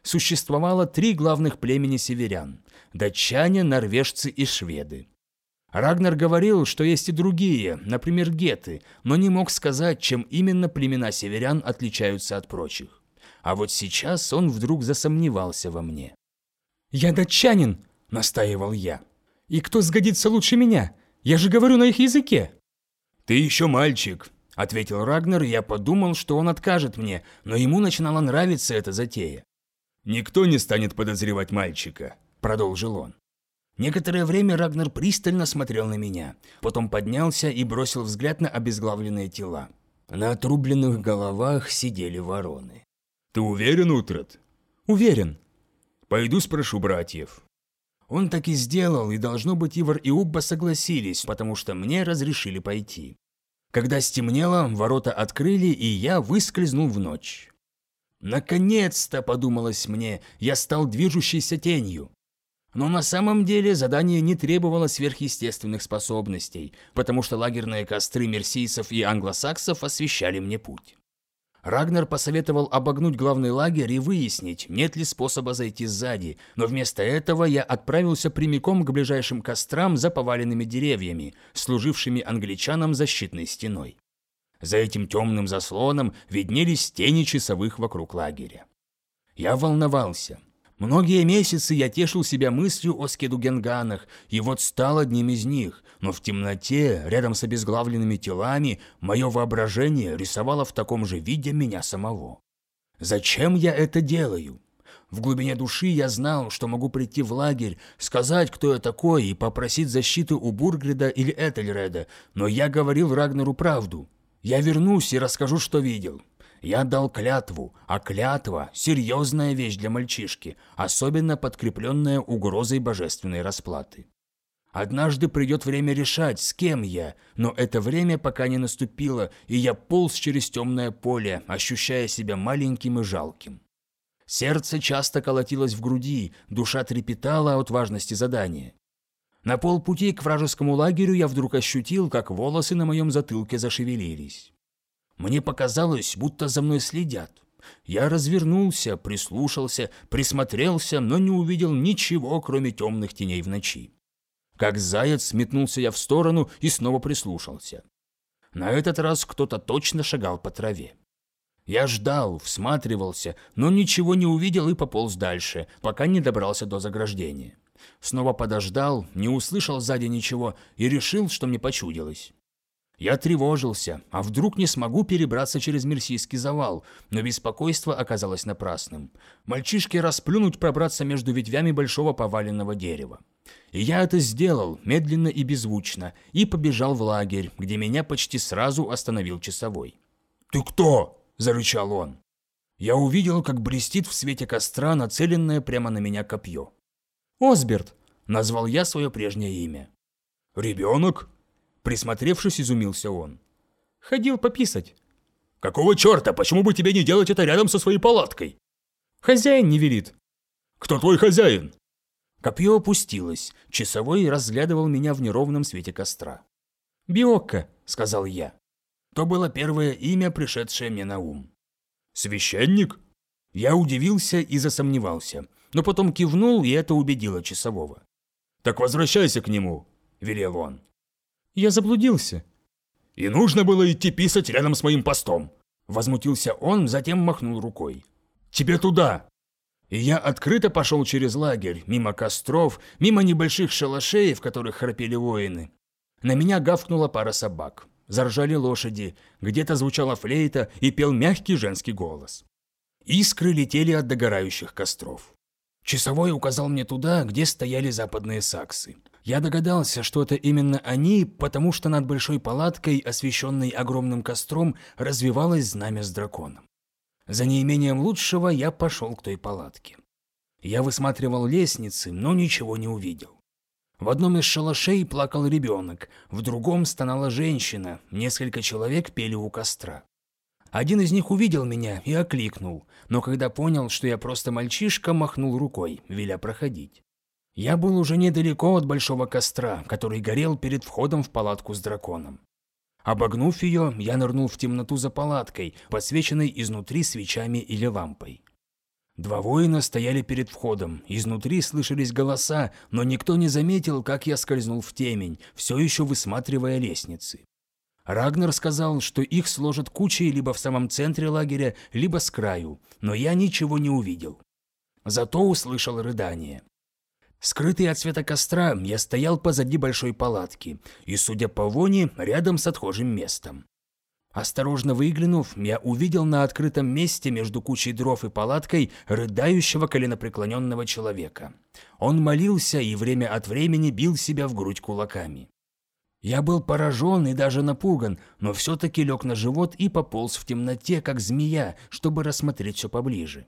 Существовало три главных племени северян – датчане, норвежцы и шведы. Рагнар говорил, что есть и другие, например, геты, но не мог сказать, чем именно племена северян отличаются от прочих. А вот сейчас он вдруг засомневался во мне. «Я датчанин!» – настаивал я. «И кто сгодится лучше меня? Я же говорю на их языке!» «Ты еще мальчик!» – ответил Рагнер, и я подумал, что он откажет мне, но ему начинала нравиться эта затея. «Никто не станет подозревать мальчика», – продолжил он. Некоторое время Рагнер пристально смотрел на меня, потом поднялся и бросил взгляд на обезглавленные тела. На отрубленных головах сидели вороны. «Ты уверен, Утрат?» «Уверен», Пойду спрошу братьев». Он так и сделал, и должно быть Ивар и Убба согласились, потому что мне разрешили пойти. Когда стемнело, ворота открыли, и я выскользнул в ночь. Наконец-то, подумалось мне, я стал движущейся тенью. Но на самом деле задание не требовало сверхъестественных способностей, потому что лагерные костры мерсийцев и англосаксов освещали мне путь. Рагнар посоветовал обогнуть главный лагерь и выяснить, нет ли способа зайти сзади, но вместо этого я отправился прямиком к ближайшим кострам за поваленными деревьями, служившими англичанам защитной стеной. За этим темным заслоном виднелись тени часовых вокруг лагеря. Я волновался. Многие месяцы я тешил себя мыслью о скедугенганах, и вот стал одним из них, но в темноте, рядом с обезглавленными телами, мое воображение рисовало в таком же виде меня самого. Зачем я это делаю? В глубине души я знал, что могу прийти в лагерь, сказать, кто я такой, и попросить защиты у Бургреда или Этельреда, но я говорил Рагнеру правду. Я вернусь и расскажу, что видел. Я дал клятву, а клятва – серьезная вещь для мальчишки, особенно подкрепленная угрозой божественной расплаты. Однажды придет время решать, с кем я, но это время пока не наступило, и я полз через темное поле, ощущая себя маленьким и жалким. Сердце часто колотилось в груди, душа трепетала от важности задания. На полпути к вражескому лагерю я вдруг ощутил, как волосы на моем затылке зашевелились. Мне показалось, будто за мной следят. Я развернулся, прислушался, присмотрелся, но не увидел ничего, кроме темных теней в ночи. Как заяц метнулся я в сторону и снова прислушался. На этот раз кто-то точно шагал по траве. Я ждал, всматривался, но ничего не увидел и пополз дальше, пока не добрался до заграждения. Снова подождал, не услышал сзади ничего и решил, что мне почудилось. Я тревожился, а вдруг не смогу перебраться через Мерсийский завал, но беспокойство оказалось напрасным. Мальчишке расплюнуть пробраться между ветвями большого поваленного дерева. И я это сделал, медленно и беззвучно, и побежал в лагерь, где меня почти сразу остановил часовой. «Ты кто?» – зарычал он. Я увидел, как блестит в свете костра нацеленное прямо на меня копье. «Осберт!» – назвал я свое прежнее имя. «Ребенок?» Присмотревшись, изумился он. «Ходил пописать». Какого черта, почему бы тебе не делать это рядом со своей палаткой? Хозяин не велит. Кто твой хозяин? Копье опустилось. Часовой разглядывал меня в неровном свете костра. «Биокко», — сказал я. То было первое имя, пришедшее мне на ум. «Священник?» Я удивился и засомневался, но потом кивнул, и это убедило часового. «Так возвращайся к нему», — велел он. Я заблудился. «И нужно было идти писать рядом с моим постом», — возмутился он, затем махнул рукой. «Тебе туда!» И я открыто пошел через лагерь, мимо костров, мимо небольших шалашей, в которых храпели воины. На меня гавкнула пара собак. Заржали лошади, где-то звучала флейта и пел мягкий женский голос. Искры летели от догорающих костров. Часовой указал мне туда, где стояли западные саксы. Я догадался, что это именно они, потому что над большой палаткой, освещенной огромным костром, развивалось знамя с драконом. За неимением лучшего я пошел к той палатке. Я высматривал лестницы, но ничего не увидел. В одном из шалашей плакал ребенок, в другом стонала женщина, несколько человек пели у костра. Один из них увидел меня и окликнул, но когда понял, что я просто мальчишка, махнул рукой, веля проходить. Я был уже недалеко от большого костра, который горел перед входом в палатку с драконом. Обогнув ее, я нырнул в темноту за палаткой, подсвеченной изнутри свечами или лампой. Два воина стояли перед входом, изнутри слышались голоса, но никто не заметил, как я скользнул в темень, все еще высматривая лестницы. Рагнар сказал, что их сложат кучей либо в самом центре лагеря, либо с краю, но я ничего не увидел. Зато услышал рыдание. Скрытый от света костра, я стоял позади большой палатки и, судя по воне, рядом с отхожим местом. Осторожно выглянув, я увидел на открытом месте между кучей дров и палаткой рыдающего коленопреклоненного человека. Он молился и время от времени бил себя в грудь кулаками. Я был поражен и даже напуган, но все-таки лег на живот и пополз в темноте, как змея, чтобы рассмотреть все поближе.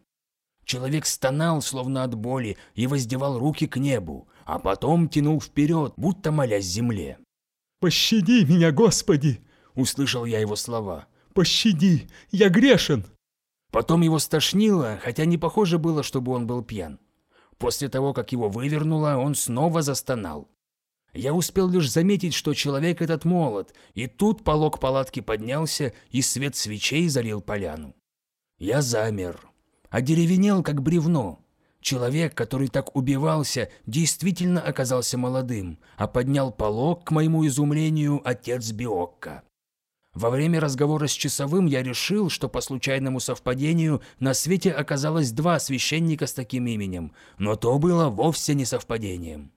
Человек стонал, словно от боли, и воздевал руки к небу, а потом тянул вперед, будто молясь земле. «Пощади меня, Господи!» – услышал я его слова. «Пощади! Я грешен!» Потом его стошнило, хотя не похоже было, чтобы он был пьян. После того, как его вывернуло, он снова застонал. Я успел лишь заметить, что человек этот молод, и тут полог палатки поднялся, и свет свечей залил поляну. Я замер, одеревенел, как бревно. Человек, который так убивался, действительно оказался молодым, а поднял полог, к моему изумлению, отец Биокка. Во время разговора с часовым я решил, что по случайному совпадению на свете оказалось два священника с таким именем, но то было вовсе не совпадением.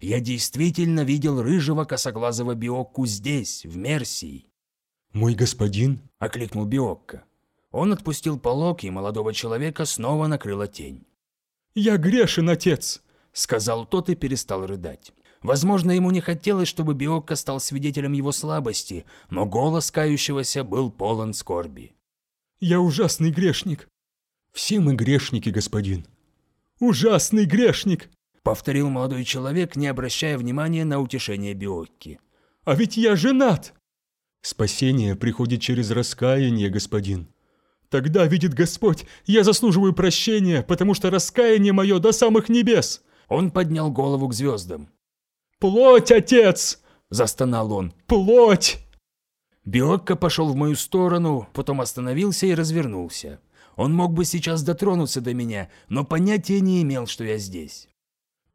Я действительно видел рыжего косоглазого Биокку здесь, в Мерсии. «Мой господин?» – окликнул Биокка. Он отпустил полог, и молодого человека снова накрыла тень. «Я грешен, отец!» – сказал тот и перестал рыдать. Возможно, ему не хотелось, чтобы Биокко стал свидетелем его слабости, но голос кающегося был полон скорби. «Я ужасный грешник!» «Все мы грешники, господин!» «Ужасный грешник!» – повторил молодой человек, не обращая внимания на утешение Биокки. «А ведь я женат!» «Спасение приходит через раскаяние, господин!» Тогда, видит Господь, я заслуживаю прощения, потому что раскаяние мое до самых небес. Он поднял голову к звездам. «Плоть, отец!» – застонал он. «Плоть!» Биокко пошел в мою сторону, потом остановился и развернулся. Он мог бы сейчас дотронуться до меня, но понятия не имел, что я здесь.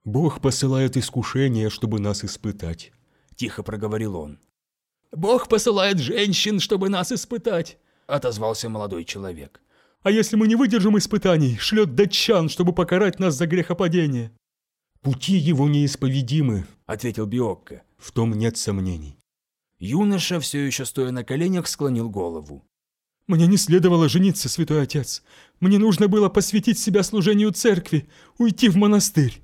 «Бог посылает искушение, чтобы нас испытать», – тихо проговорил он. «Бог посылает женщин, чтобы нас испытать», – отозвался молодой человек. «А если мы не выдержим испытаний, шлет датчан, чтобы покарать нас за грехопадение». «Пути его неисповедимы», – ответил Биокко. «В том нет сомнений». Юноша, все еще стоя на коленях, склонил голову. «Мне не следовало жениться, святой отец. Мне нужно было посвятить себя служению церкви, уйти в монастырь».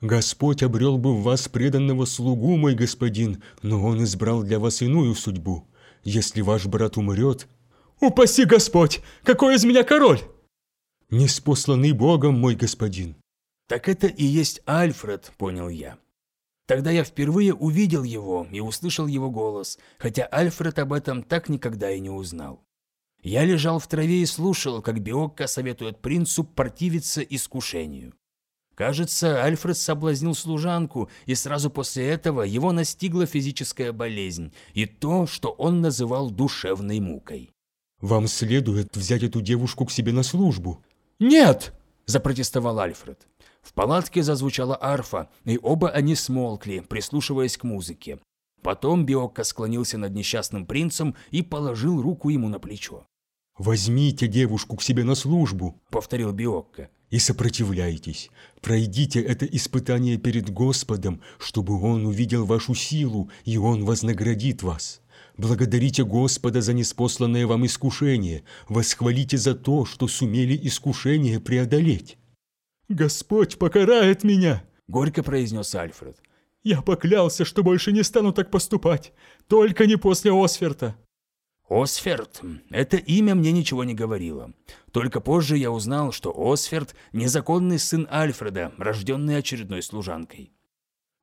«Господь обрел бы в вас преданного слугу, мой господин, но он избрал для вас иную судьбу. Если ваш брат умрет, «Упаси Господь! Какой из меня король?» «Неспосланный Богом, мой господин». «Так это и есть Альфред», — понял я. Тогда я впервые увидел его и услышал его голос, хотя Альфред об этом так никогда и не узнал. Я лежал в траве и слушал, как Биокка советует принцу противиться искушению. Кажется, Альфред соблазнил служанку, и сразу после этого его настигла физическая болезнь и то, что он называл душевной мукой. «Вам следует взять эту девушку к себе на службу». «Нет!» – запротестовал Альфред. В палатке зазвучала арфа, и оба они смолкли, прислушиваясь к музыке. Потом Биокко склонился над несчастным принцем и положил руку ему на плечо. «Возьмите девушку к себе на службу», – повторил Биокко. «И сопротивляйтесь. Пройдите это испытание перед Господом, чтобы Он увидел вашу силу, и Он вознаградит вас. Благодарите Господа за неспосланное вам искушение, восхвалите за то, что сумели искушение преодолеть». «Господь покарает меня!» – горько произнес Альфред. «Я поклялся, что больше не стану так поступать, только не после Осферта». Осферт – это имя мне ничего не говорило. Только позже я узнал, что Осферт – незаконный сын Альфреда, рожденный очередной служанкой.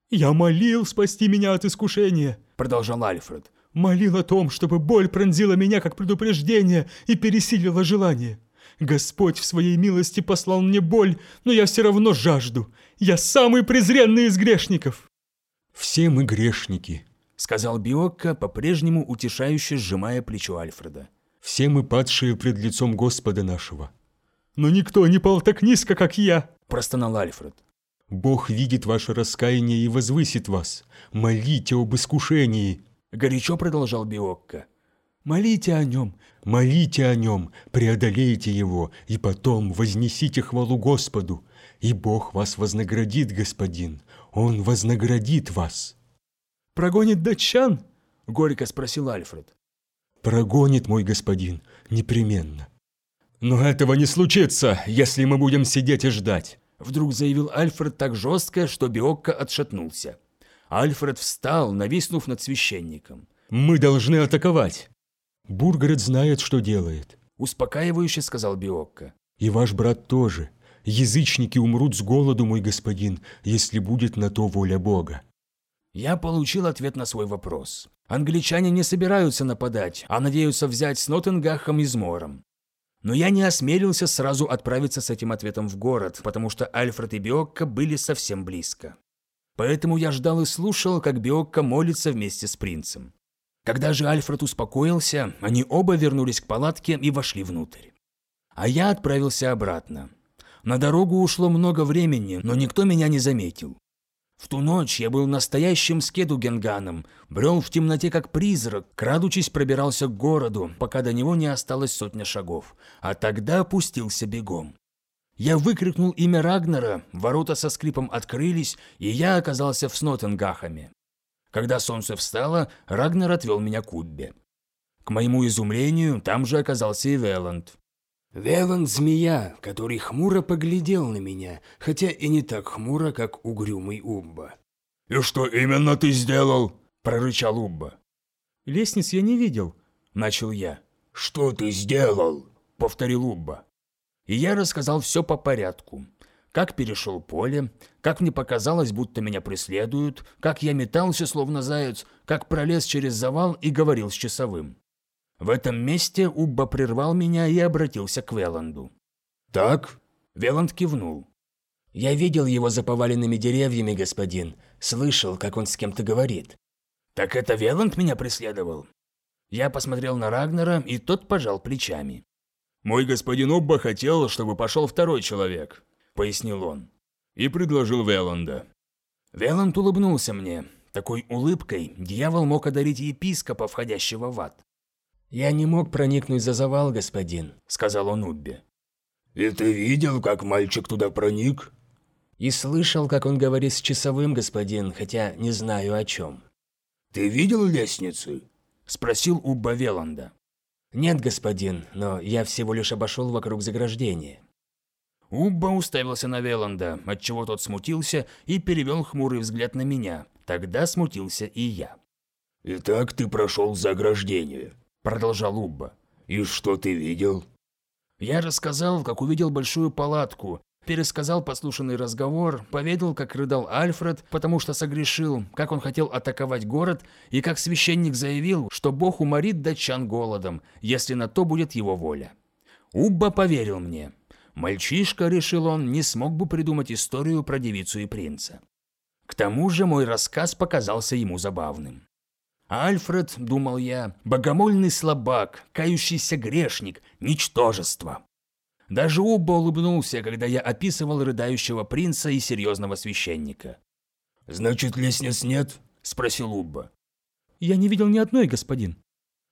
«Я молил спасти меня от искушения», – продолжал Альфред. «Молил о том, чтобы боль пронзила меня как предупреждение и пересилила желание. Господь в своей милости послал мне боль, но я все равно жажду. Я самый презренный из грешников». «Все мы грешники», сказал Биокко, по-прежнему утешающе сжимая плечо Альфреда. «Все мы падшие пред лицом Господа нашего». «Но никто не пал так низко, как я», – простонал Альфред. «Бог видит ваше раскаяние и возвысит вас. Молите об искушении», – горячо продолжал Биокко. «Молите о нем, молите о нем, преодолейте его, и потом вознесите хвалу Господу, и Бог вас вознаградит, господин, Он вознаградит вас». «Прогонит датчан?» – горько спросил Альфред. «Прогонит, мой господин, непременно». «Но этого не случится, если мы будем сидеть и ждать», – вдруг заявил Альфред так жестко, что Биокко отшатнулся. Альфред встал, нависнув над священником. «Мы должны атаковать!» «Бургород знает, что делает», – успокаивающе сказал Биокко. «И ваш брат тоже. Язычники умрут с голоду, мой господин, если будет на то воля Бога». Я получил ответ на свой вопрос. Англичане не собираются нападать, а надеются взять с Ноттенгахом и Змором. Но я не осмелился сразу отправиться с этим ответом в город, потому что Альфред и Биокко были совсем близко. Поэтому я ждал и слушал, как Биокко молится вместе с принцем. Когда же Альфред успокоился, они оба вернулись к палатке и вошли внутрь. А я отправился обратно. На дорогу ушло много времени, но никто меня не заметил. В ту ночь я был настоящим скедугенганом, брел в темноте как призрак, крадучись пробирался к городу, пока до него не осталось сотня шагов, а тогда опустился бегом. Я выкрикнул имя Рагнера, ворота со скрипом открылись, и я оказался в Снотенгахаме. Когда солнце встало, Рагнер отвел меня к Уббе. К моему изумлению, там же оказался и Веланд. Веланд – змея, который хмуро поглядел на меня, хотя и не так хмуро, как угрюмый Убба. «И что именно ты сделал?» – прорычал Убба. «Лестниц я не видел», – начал я. «Что ты сделал?» – повторил Убба. И я рассказал все по порядку. Как перешел поле, как мне показалось, будто меня преследуют, как я метался, словно заяц, как пролез через завал и говорил с часовым. В этом месте Убба прервал меня и обратился к Веланду. «Так?» Веланд кивнул. «Я видел его за поваленными деревьями, господин. Слышал, как он с кем-то говорит». «Так это Веланд меня преследовал?» Я посмотрел на Рагнера, и тот пожал плечами. «Мой господин Убба хотел, чтобы пошел второй человек», — пояснил он. И предложил Веланда. Веланд улыбнулся мне. Такой улыбкой дьявол мог одарить епископа, входящего в ад. «Я не мог проникнуть за завал, господин», – сказал он Уббе. «И ты видел, как мальчик туда проник?» «И слышал, как он говорит с часовым, господин, хотя не знаю о чем». «Ты видел лестницы?» – спросил Убба Веланда. «Нет, господин, но я всего лишь обошел вокруг заграждения». Убба уставился на Веланда, отчего тот смутился и перевел хмурый взгляд на меня. Тогда смутился и я. «Итак, ты прошел заграждение», – продолжал Убба. «И что ты видел?» Я рассказал, как увидел большую палатку. Пересказал послушанный разговор, поведал, как рыдал Альфред, потому что согрешил, как он хотел атаковать город, и как священник заявил, что Бог уморит датчан голодом, если на то будет его воля. Убба поверил мне. Мальчишка, решил он, не смог бы придумать историю про девицу и принца. К тому же мой рассказ показался ему забавным. Альфред, думал я, богомольный слабак, кающийся грешник, ничтожество. Даже Убба улыбнулся, когда я описывал рыдающего принца и серьезного священника. «Значит, лестниц нет?» – спросил Убба. «Я не видел ни одной, господин».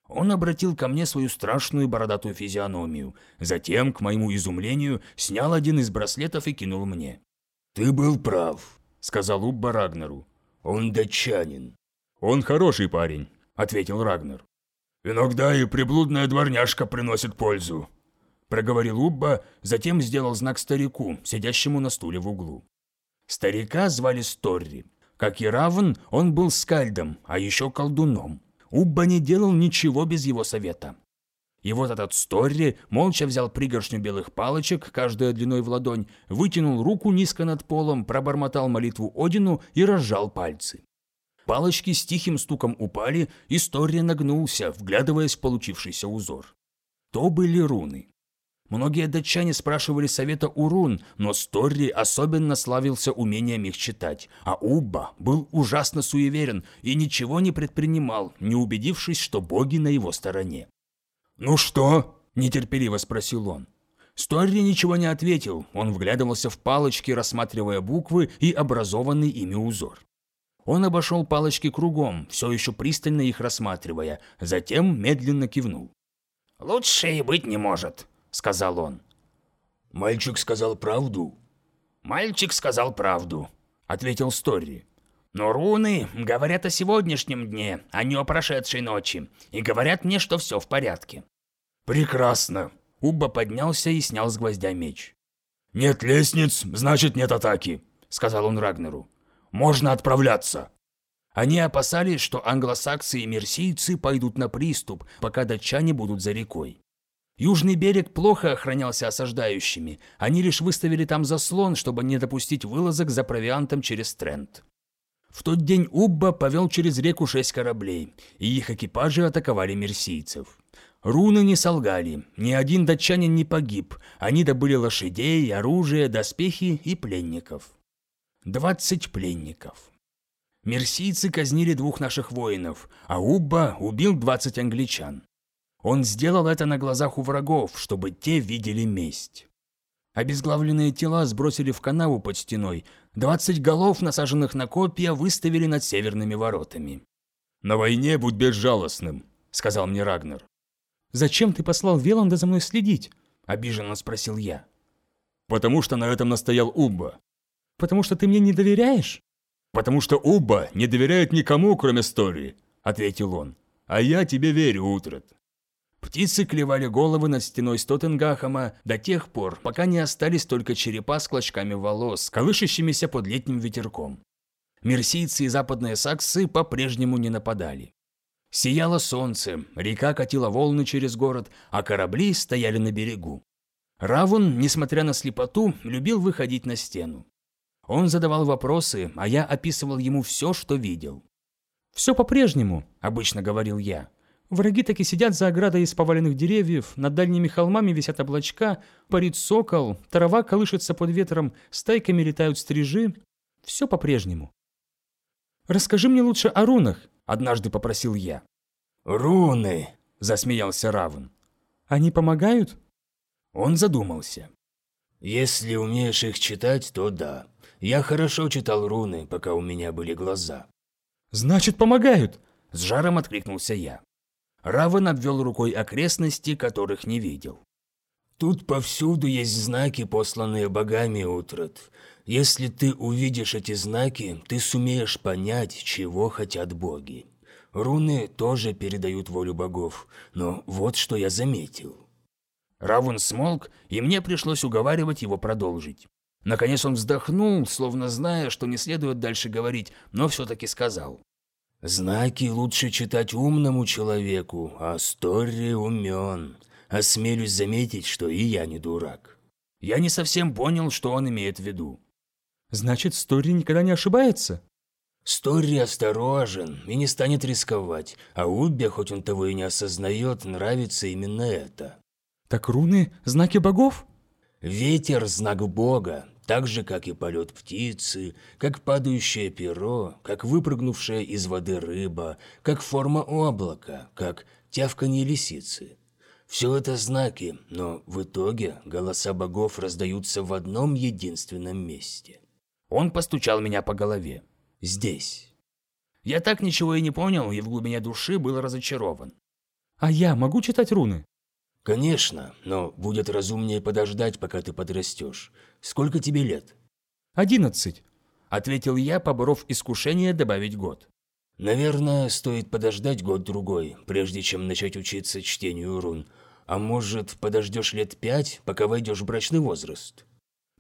Он обратил ко мне свою страшную бородатую физиономию, затем, к моему изумлению, снял один из браслетов и кинул мне. «Ты был прав», – сказал Убба Рагнару. «Он датчанин». «Он хороший парень», – ответил Рагнар. «Иногда и приблудная дворняжка приносит пользу», проговорил Убба, затем сделал знак старику, сидящему на стуле в углу. Старика звали Сторри. Как и Равен, он был скальдом, а еще колдуном. Убба не делал ничего без его совета. И вот этот Сторри молча взял пригоршню белых палочек, каждая длиной в ладонь, вытянул руку низко над полом, пробормотал молитву Одину и разжал пальцы. Палочки с тихим стуком упали, и Сторри нагнулся, вглядываясь в получившийся узор. То были руны. Многие датчане спрашивали совета у рун, но Сторри особенно славился умением их читать, а Убба был ужасно суеверен и ничего не предпринимал, не убедившись, что боги на его стороне. «Ну что?» – нетерпеливо спросил он. Сторри ничего не ответил, он вглядывался в палочки, рассматривая буквы и образованный ими узор. Он обошел палочки кругом, все еще пристально их рассматривая, затем медленно кивнул. «Лучше и быть не может», сказал он. «Мальчик сказал правду?» «Мальчик сказал правду», — ответил Стори. «Но руны говорят о сегодняшнем дне, а не о прошедшей ночи, и говорят мне, что все в порядке». «Прекрасно!» Убба поднялся и снял с гвоздя меч. «Нет лестниц, значит нет атаки», — сказал он Рагнеру. «Можно отправляться». Они опасались, что англосаксы и мерсийцы пойдут на приступ, пока датчане будут за рекой. Южный берег плохо охранялся осаждающими, они лишь выставили там заслон, чтобы не допустить вылазок за провиантом через Трент. В тот день Убба повел через реку шесть кораблей, и их экипажи атаковали мерсийцев. Руны не солгали, ни один датчанин не погиб, они добыли лошадей, оружие, доспехи и пленников. Двадцать пленников. Мерсийцы казнили двух наших воинов, а Убба убил двадцать англичан. Он сделал это на глазах у врагов, чтобы те видели месть. Обезглавленные тела сбросили в канаву под стеной, двадцать голов, насаженных на копья, выставили над северными воротами. «На войне будь безжалостным», — сказал мне Рагнер. «Зачем ты послал Веланда за мной следить?» — обиженно спросил я. «Потому что на этом настоял Убба». «Потому что ты мне не доверяешь?» «Потому что Убба не доверяет никому, кроме Стори», — ответил он. «А я тебе верю, Утрат». Птицы клевали головы над стеной Стоттенгахама до тех пор, пока не остались только черепа с клочками волос, колышащимися под летним ветерком. Мерсийцы и западные саксы по-прежнему не нападали. Сияло солнце, река катила волны через город, а корабли стояли на берегу. Равун, несмотря на слепоту, любил выходить на стену. Он задавал вопросы, а я описывал ему все, что видел. «Все по-прежнему», – обычно говорил я. Враги таки сидят за оградой из поваленных деревьев, над дальними холмами висят облачка, парит сокол, трава колышется под ветром, стайками летают стрижи. Все по-прежнему. «Расскажи мне лучше о рунах», — однажды попросил я. «Руны», — засмеялся Равен. «Они помогают?» Он задумался. «Если умеешь их читать, то да. Я хорошо читал руны, пока у меня были глаза». «Значит, помогают!» – с жаром откликнулся я. Равен обвел рукой окрестности, которых не видел. «Тут повсюду есть знаки, посланные богами, Утрат. Если ты увидишь эти знаки, ты сумеешь понять, чего хотят боги. Руны тоже передают волю богов, но вот что я заметил». Равун смолк, и мне пришлось уговаривать его продолжить. Наконец он вздохнул, словно зная, что не следует дальше говорить, но все-таки сказал. Знаки лучше читать умному человеку, а Стори умен. Осмелюсь заметить, что и я не дурак. Я не совсем понял, что он имеет в виду. Значит, Стори никогда не ошибается? Стори осторожен и не станет рисковать, а Уббе, хоть он того и не осознает, нравится именно это. Так руны – знаки богов? Ветер – знак бога, так же, как и полет птицы, как падающее перо, как выпрыгнувшая из воды рыба, как форма облака, как тявканье лисицы. Все это знаки, но в итоге голоса богов раздаются в одном единственном месте. Он постучал меня по голове. Здесь. Я так ничего и не понял, и в глубине души был разочарован. А я могу читать руны? Конечно, но будет разумнее подождать, пока ты подрастешь. Сколько тебе лет? Одиннадцать. Ответил я, поборов искушение добавить год. Наверное, стоит подождать год-другой, прежде чем начать учиться чтению рун. А может, подождешь лет пять, пока войдешь в брачный возраст?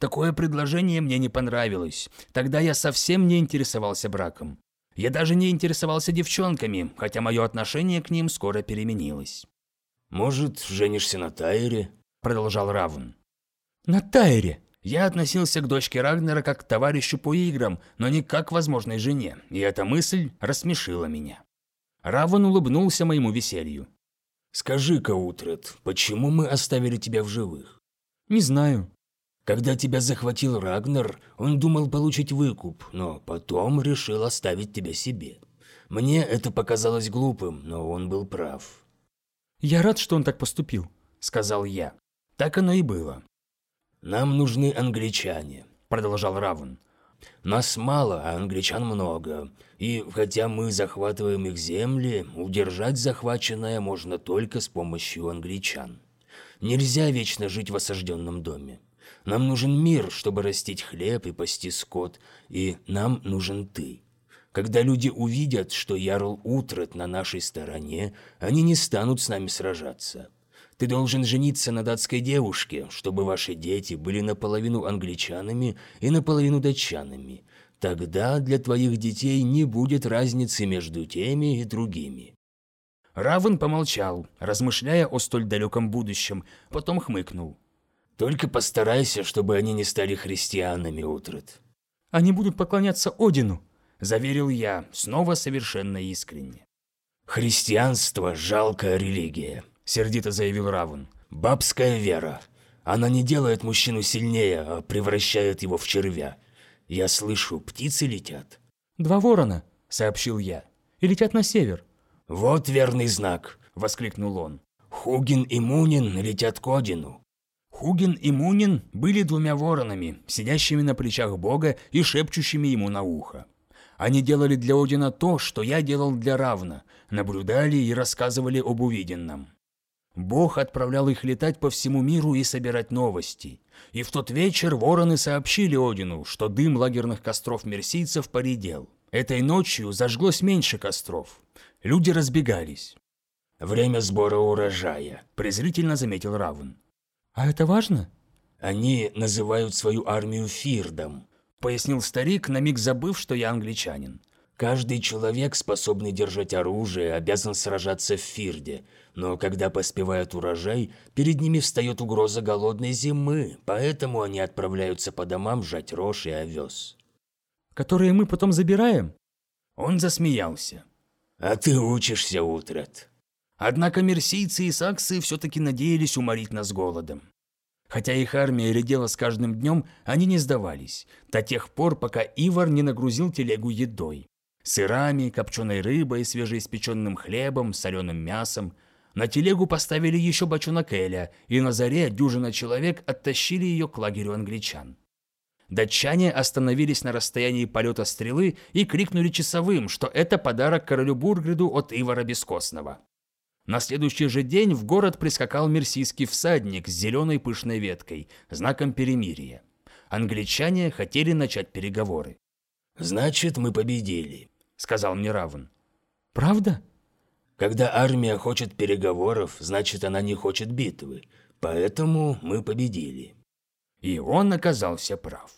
Такое предложение мне не понравилось. Тогда я совсем не интересовался браком. Я даже не интересовался девчонками, хотя мое отношение к ним скоро переменилось. «Может, женишься на Тайре?» – продолжал Равн. «На Тайре?» Я относился к дочке Рагнера как к товарищу по играм, но не как к возможной жене, и эта мысль рассмешила меня. Раван улыбнулся моему веселью. «Скажи-ка, Утрет, почему мы оставили тебя в живых?» «Не знаю». «Когда тебя захватил Рагнер, он думал получить выкуп, но потом решил оставить тебя себе. Мне это показалось глупым, но он был прав». «Я рад, что он так поступил», — сказал я. Так оно и было. «Нам нужны англичане», – продолжал Равен. «Нас мало, а англичан много. И хотя мы захватываем их земли, удержать захваченное можно только с помощью англичан. Нельзя вечно жить в осажденном доме. Нам нужен мир, чтобы растить хлеб и пасти скот, и нам нужен ты. Когда люди увидят, что Ярл Утрат на нашей стороне, они не станут с нами сражаться. Ты должен жениться на датской девушке, чтобы ваши дети были наполовину англичанами и наполовину датчанами. Тогда для твоих детей не будет разницы между теми и другими». Равен помолчал, размышляя о столь далеком будущем, потом хмыкнул. «Только постарайся, чтобы они не стали христианами, Утрат». «Они будут поклоняться Одину», – заверил я, снова совершенно искренне. «Христианство – жалкая религия сердито заявил Равен. «Бабская вера. Она не делает мужчину сильнее, а превращает его в червя. Я слышу, птицы летят». «Два ворона», — сообщил я, — «и летят на север». «Вот верный знак», — воскликнул он. «Хугин и Мунин летят к Одину». Хугин и Мунин были двумя воронами, сидящими на плечах бога и шепчущими ему на ухо. Они делали для Одина то, что я делал для Равна, наблюдали и рассказывали об увиденном. Бог отправлял их летать по всему миру и собирать новости. И в тот вечер вороны сообщили Одину, что дым лагерных костров мерсийцев поредел. Этой ночью зажглось меньше костров. Люди разбегались. «Время сбора урожая», – презрительно заметил Равен. «А это важно?» «Они называют свою армию Фирдом», – пояснил старик, на миг забыв, что я англичанин. Каждый человек, способный держать оружие, обязан сражаться в Фирде, но когда поспевает урожай, перед ними встает угроза голодной зимы, поэтому они отправляются по домам жать рожь и овес. «Которые мы потом забираем?» Он засмеялся. «А ты учишься, Утрат». Однако мерсийцы и саксы все-таки надеялись уморить нас голодом. Хотя их армия редела с каждым днем, они не сдавались, до тех пор, пока Ивар не нагрузил телегу едой сырами, копченой рыбой, свежеиспеченным хлебом, соленым мясом. На телегу поставили еще бочонок Эля, и на заре дюжина человек оттащили ее к лагерю англичан. Датчане остановились на расстоянии полета стрелы и крикнули часовым, что это подарок королю Бургреду от Ивара Бескостного. На следующий же день в город прискакал мерсийский всадник с зеленой пышной веткой, знаком перемирия. Англичане хотели начать переговоры. «Значит, мы победили», – сказал мне Равен. «Правда?» «Когда армия хочет переговоров, значит, она не хочет битвы. Поэтому мы победили». И он оказался прав.